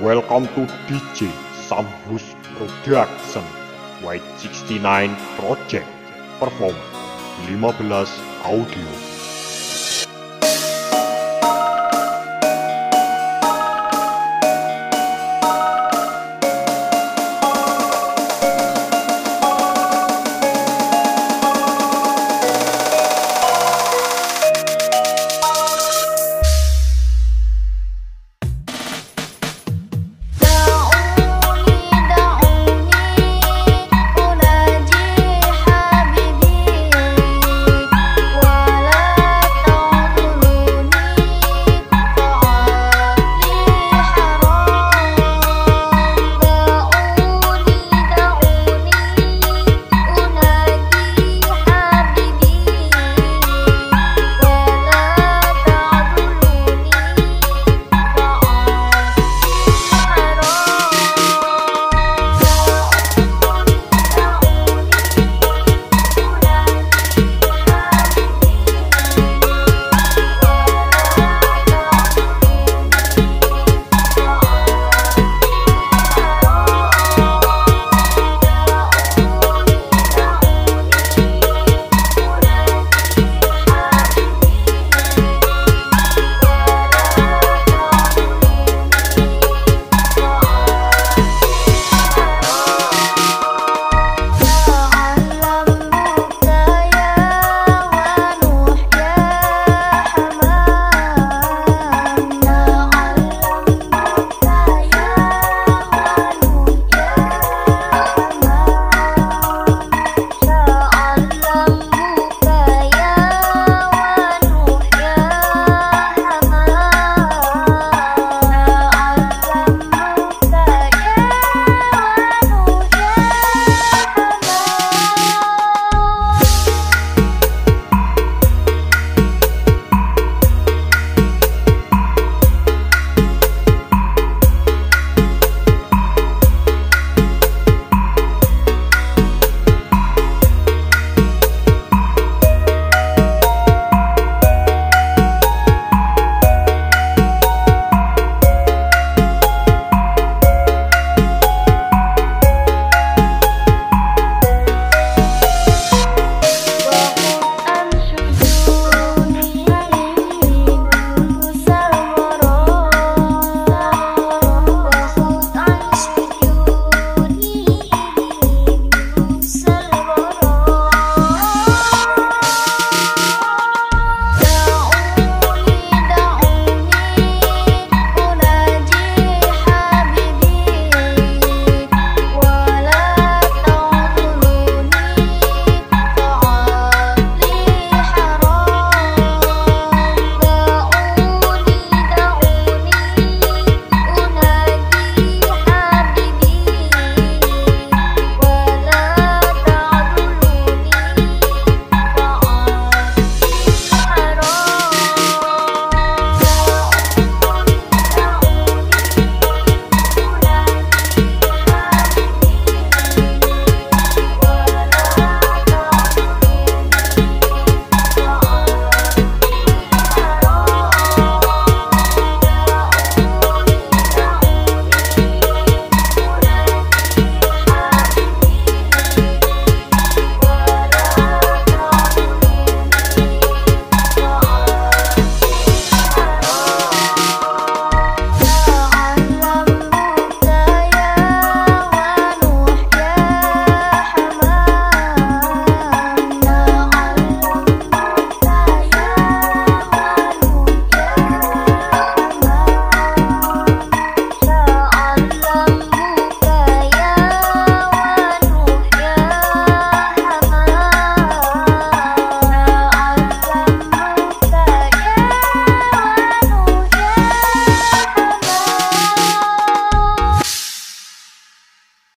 Welcome to DJ Samhus Production White 69 Project Perform 15 Audio.